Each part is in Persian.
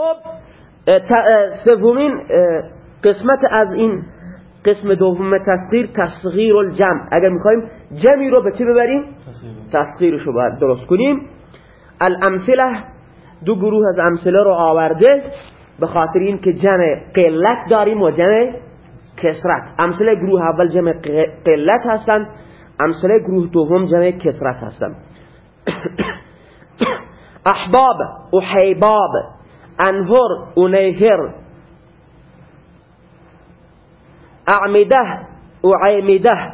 خب سومین قسمت از این قسم دوم تصغیر تصغیر الجمع اگر می‌خوایم جمعی رو به چی ببریم؟ تصغیرش رو باید درست کنیم. الامثله دو گروه از امثله رو آورده به خاطر این که جمع قلت داریم و جمع کسرت امثله گروه اول جمع قلت هستند امثله گروه دوم جمع کسرت هستند احباب احیباب أنهر انیهر أعمده اعیمده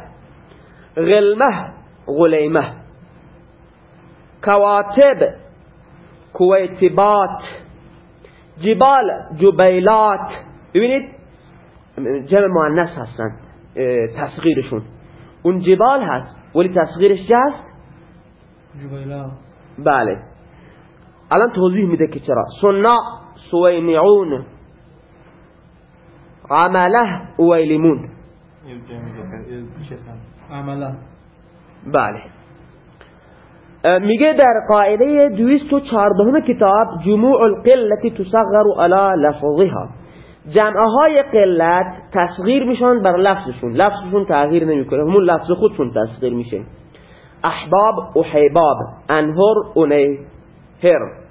غلمه غلیمه کواتب کویتبات جبال جبیلات ببینید جمع مؤنث هستن. تصغیرشون. اون جبال هست ولی تصغیرش چه هست؟ جبیلات. بله. الان توضیح میده که چرا. سنا سوینعون. عمله اویلمون عمله. بله. میگه در قاعده 214 کتاب جموع القلت تصغر على لفظها. جمعه های قلت تصغیر میشن بر لفظشون. لفظشون تغییر نمی‌کنه. همون لفظ خودشون تصغیر میشه. احباب احباب انهر انهر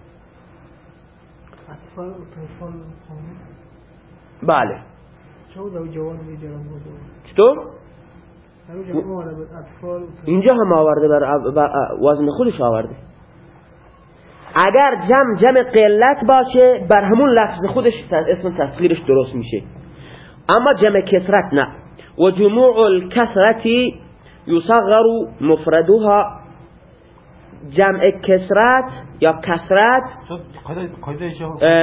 بله. چطور؟ اینجا هم آورده بر وزن خودش آورده. اگر جمع جمع قلت باشه بر همون لفظ خودش اسم تصغیرش درست میشه. اما جمع کسرت نه. و جموع الكسرتی یصغر مفردها جمع کسرت یا کسرت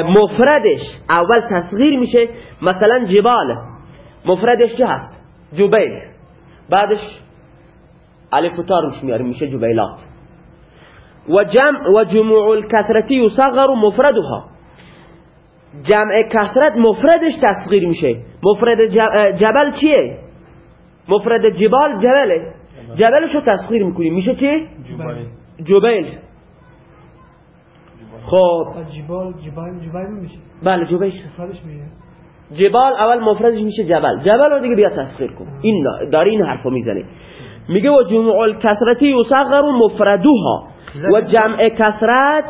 مفردش اول تصغیر میشه مثلا جبال. مفردش چه هست؟ جبیل. بعدش الف و روش میاره میشه جبیلات. و جمع و جموع الكثرتی یصغر مفردها. جمع کثرت مفردش تصغیر میشه. مفرد جبل چیه؟ مفرد جبال جبله. جبلشو تصغیر می‌کنیم. میشه چی؟ جبیل. خب. جبال جبال جبال میشه. بله جبیل. جبال اول مفردش میشه جبل. جبل رو دیگه بیا تصغیر کن. این داری این حرفو می‌زنه. میگه و جموع الکثرتی یصغر مفردوها. و جمع کثرت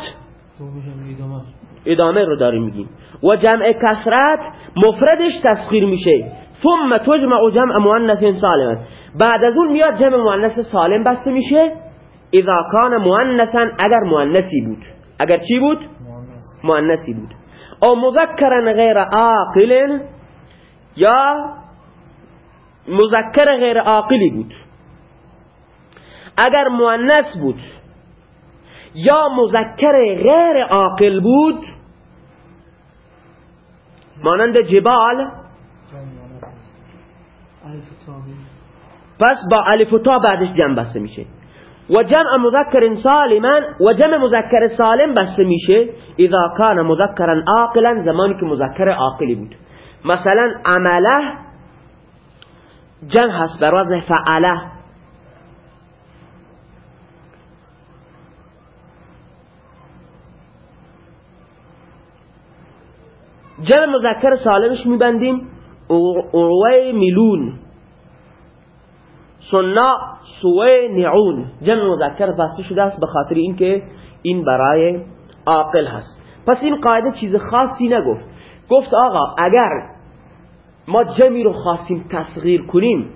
ادامه رو داریم میگیم و جمع کثرت مفردش تسخیر میشه. ثم تجمع جمع مؤنث سالم بعد از اون میاد جمع مؤنث سالم بسته میشه. اذا کان مؤنثا اگر مؤنثی بود. اگر چی بود؟ مؤنثی بود. او مذکرا غیر عاقل یا مذکر غیر عاقلی بود. اگر مؤنث بود یا مذکر غیر عاقل بود مانند جبال پس با الف و تا بعدش جمع بسته میشه. و جمع مذکر سالما و جمع مذکر سالم بسته میشه اذا کان مذکرا عاقلا زمانی که مذکر عاقلی بود مثلا عمله جمع هست بر وزن فعله جمع مذکر سالمش میبندیم اوی میلون سنا سوی نعون. جمع مذکر بسته شده است به خاطر اینکه این برای عاقل هست. پس این قاعده چیز خاصی نگفت. گفت آقا اگر ما جمعی رو خواستیم تصغیر کنیم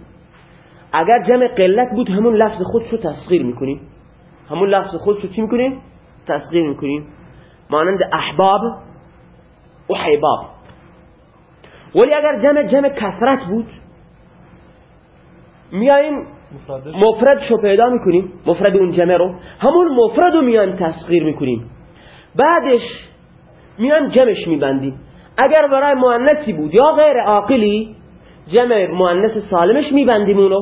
اگر جمع قلت بود همون لفظ خودش رو تصغیر می‌کنیم. همون لفظ خودش رو چی می‌کنیم؟ تصغیر می‌کنیم. مانند احباب و حیباب. ولی اگر جمع جمع کثرت بود میایم مفرد شو پیدا می‌کنیم مفرد اون جمع رو. همون مفرد رو میایم تسخیر می‌کنیم. بعدش میایم جمعش میبندیم. اگر برای مؤنثی بود یا غیر عاقلی جمع مؤنث سالمش میبندیم اونو.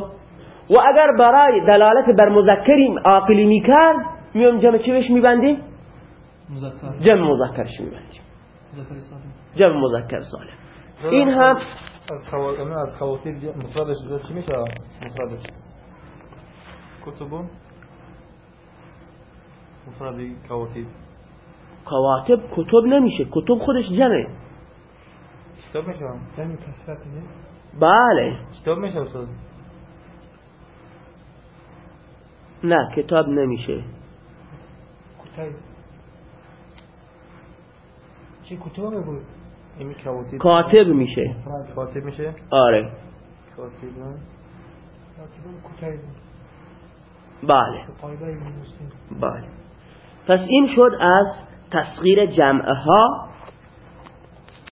و اگر برای دلالت بر مذکری عاقلی می‌کرد میایم جمع چی بهش میبندیم؟ جمع مذکرش میبندیم. جمع مذکر سالم. این هم از خواتیم از خواتیم مفردش چی میشه؟ مفردش. کتبون مفرد خواتیم کواتب کتب نمیشه. کتب خودش جمعه. کتاب میشه؟ یعنی کسرت بله. کتاب میشه استاد؟ نه کتاب نمیشه. کتای چه کتابه بود؟ کاتب میشه. کاتب میشه؟ آره. بله. بله. پس این شد از تصغیر جمعه ها